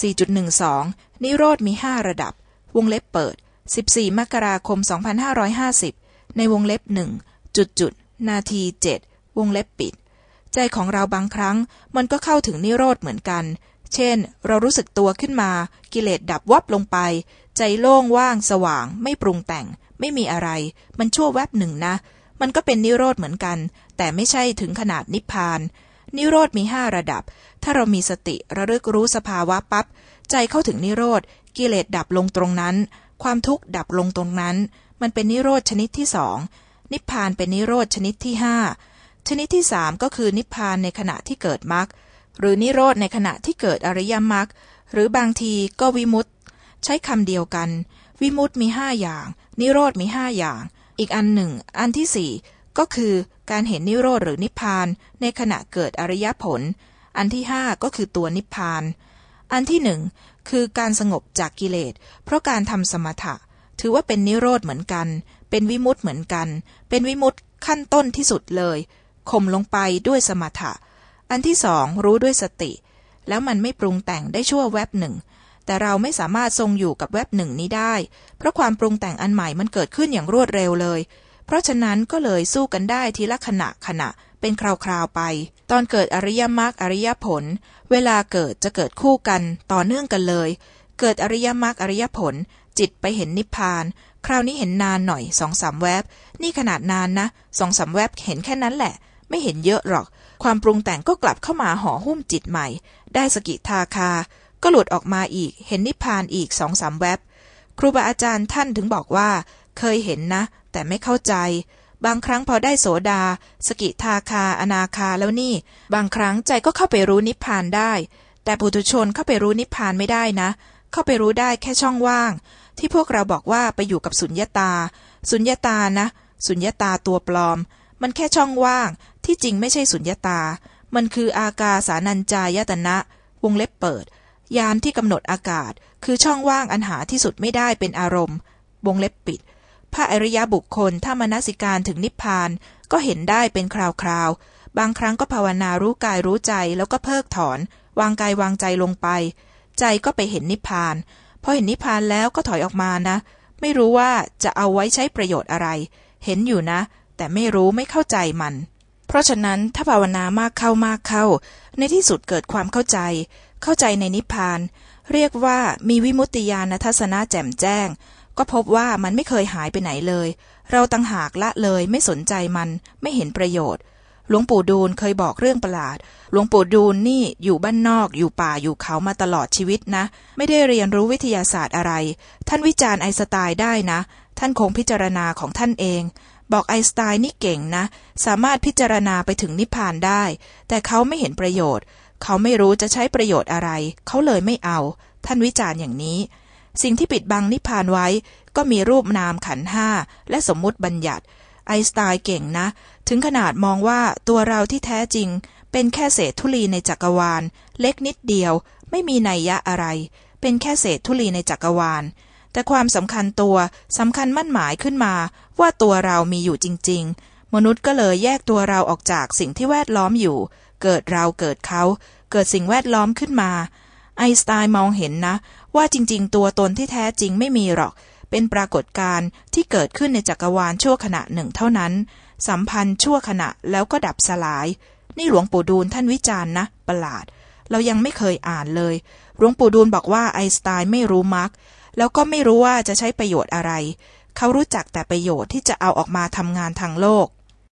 4.12 นิโรธมี 5 ระดับ วงเล็บเปิด 14 มกราคม 2550 ในวงเล็บหนึ่งจุดจุดนาที 7 วงเล็บปิด ใจของเราบางครั้งมันก็เข้าถึงนิโรธเหมือนกัน เช่น เรารู้สึกตัวขึ้นมา กิเลสดับวับลงไป ใจโล่งว่างสว่าง ไม่ปรุงแต่ง ไม่มีอะไร มันชั่วแวบหนึ่งนะ มันก็เป็นนิโรธเหมือนกัน แต่ไม่ใช่ถึงขนาดนิพพาน นิโรธมีห้าระดับ ถ้าเรามีสติระลึกรู้สภาวะปับ๊บใจเข้าถึงนิโรธ กิเลสดับลงตรงนั้น ความทุกข์ดับลงตรงนั้น มันเป็นนิโรธชนิดที่สองนิพพานเป็นนิโรธชนิดที่ห้าชนิดที่สามก็คือนิพพานในขณะที่เกิดมรรคหรือนิโรธในขณะที่เกิดอริยมรรคหรือบางทีก็วิมุตติใช้คำเดียวกัน วิมุตติมีห้าอย่าง นิโรธมีห้าอย่าง อีกอันหนึ่ง อันที่สี่ก็คือ การเห็นนิโรธหรือนิพพานในขณะเกิดอริยผล อันที่ห้าก็คือตัวนิพพาน อันที่หนึ่งคือการสงบจากกิเลส เพราะการทำสมถะ ถือว่าเป็นนิโรธเหมือนกัน เป็นวิมุตต์เหมือนกัน เป็นวิมุตต์ขั้นต้นที่สุดเลยข่มลงไปด้วยสมถะ อันที่สองรู้ด้วยสติ แล้วมันไม่ปรุงแต่งได้ชั่วแวบหนึ่ง แต่เราไม่สามารถทรงอยู่กับแวบหนึ่งนี้ได้ เพราะความปรุงแต่งอันใหม่มันเกิดขึ้นอย่างรวดเร็วเลย เพราะฉะนั้นก็เลยสู้กันได้ทีละขณะขณะเป็นคราวๆไป ตอนเกิดอริยมรรคอริยผล เวลาเกิดจะเกิดคู่กันต่อเนื่องกันเลย เกิดอริยมรรคอริยผล จิตไปเห็นนิพพาน คราวนี้เห็นนานหน่อยสองสามแวบ นี่ขนาดนานนะสองสามแวบเห็นแค่นั้นแหละ ไม่เห็นเยอะหรอก ความปรุงแต่งก็กลับเข้ามาห่อหุ้มจิตใหม่ ได้สกิทาคา ก็หลุดออกมาอีก เห็นนิพพานอีกสองสามแวบครูบาอาจารย์ท่านถึงบอกว่า เคยเห็นนะ แต่ไม่เข้าใจ บางครั้งพอได้โสดา สกิทาคา อนาคาแล้วนี่ บางครั้งใจก็เข้าไปรู้นิพพานได้ แต่ปุถุชนเข้าไปรู้นิพพานไม่ได้นะ เข้าไปรู้ได้แค่ช่องว่าง ที่พวกเราบอกว่าไปอยู่กับสุญญาตา สุญญาตานะสุญญาตาตัวปลอม มันแค่ช่องว่าง ที่จริงไม่ใช่สุญญาตา มันคืออากาสานัญจายตนะ วงเล็บเปิด ยานที่กำหนดอากาศ คือช่องว่างอันหาที่สุดไม่ได้เป็นอารมณ์ วงเล็บปิด พระอริยบุคคลถ้ามนสิการถึงนิพพาน ก็เห็นได้เป็นคราวๆ บางครั้งก็ภาวนารู้กายรู้ใจแล้วก็เพิกถอน วางกายวางใจลงไป ใจก็ไปเห็นนิพพานพอเห็นนิพพานแล้วก็ถอยออกมานะ ไม่รู้ว่าจะเอาไว้ใช้ประโยชน์อะไร เห็นอยู่นะ แต่ไม่รู้ไม่เข้าใจมัน เพราะฉะนั้นถ้าภาวนามากเข้ามากเข้า ในที่สุดเกิดความเข้าใจ เข้าใจในนิพพาน เรียกว่ามีวิมุตติญาณทัศนะแจ่มแจ้ง ก็พบว่ามันไม่เคยหายไปไหนเลย เราตังหากละเลยไม่สนใจมันไม่เห็นประโยชน์ หลวงปู่ดูลเคยบอกเรื่องประหลาด หลวงปู่ดูลนี่อยู่บ้านนอกอยู่ป่าอยู่เขามาตลอดชีวิตนะ ไม่ได้เรียนรู้วิทยาศาสตร์อะไร ท่านวิจารณ์ไอสไตน์ได้นะ ท่านคงพิจารณาของท่านเอง บอกไอสไตน์นี่เก่งนะ สามารถพิจารณาไปถึงนิพพานได้ แต่เขาไม่เห็นประโยชน์ เขาไม่รู้จะใช้ประโยชน์อะไร เขาเลยไม่เอา ท่านวิจารณ์อย่างนี้ สิ่งที่ปิดบังนิพพานไว้ ก็มีรูปนามขันห้าและสมมุติบัญญัติ ไอน์สไตน์เก่งนะ ถึงขนาดมองว่าตัวเราที่แท้จริง เป็นแค่เศษธุลีในจักรวาล เล็กนิดเดียว ไม่มีนัยยะอะไร เป็นแค่เศษธุลีในจักรวาล แต่ความสำคัญตัวสำคัญมั่นหมายขึ้นมา ว่าตัวเรามีอยู่จริง ๆ มนุษย์ก็เลยแยกตัวเราออกจากสิ่งที่แวดล้อมอยู่ เกิดเราเกิดเขา เกิดสิ่งแวดล้อมขึ้นมา ไอน์สไตน์มองเห็นนะ ว่าจริง ๆ ตัวตนที่แท้จริงไม่มีหรอก เป็นปรากฏการณ์ที่เกิดขึ้นในจักรวาลชั่วขณะหนึ่งเท่านั้น สัมพันธ์ชั่วขณะแล้วก็ดับสลาย นี่หลวงปู่ดูลท่านวิจารณ์นะ ประหลาด เรายังไม่เคยอ่านเลย หลวงปู่ดูลบอกว่าไอน์สไตน์ไม่รู้มรรคแล้วก็ไม่รู้ว่าจะใช้ประโยชน์อะไร เขารู้จักแต่ประโยชน์ที่จะเอาออกมาทำงานทางโลก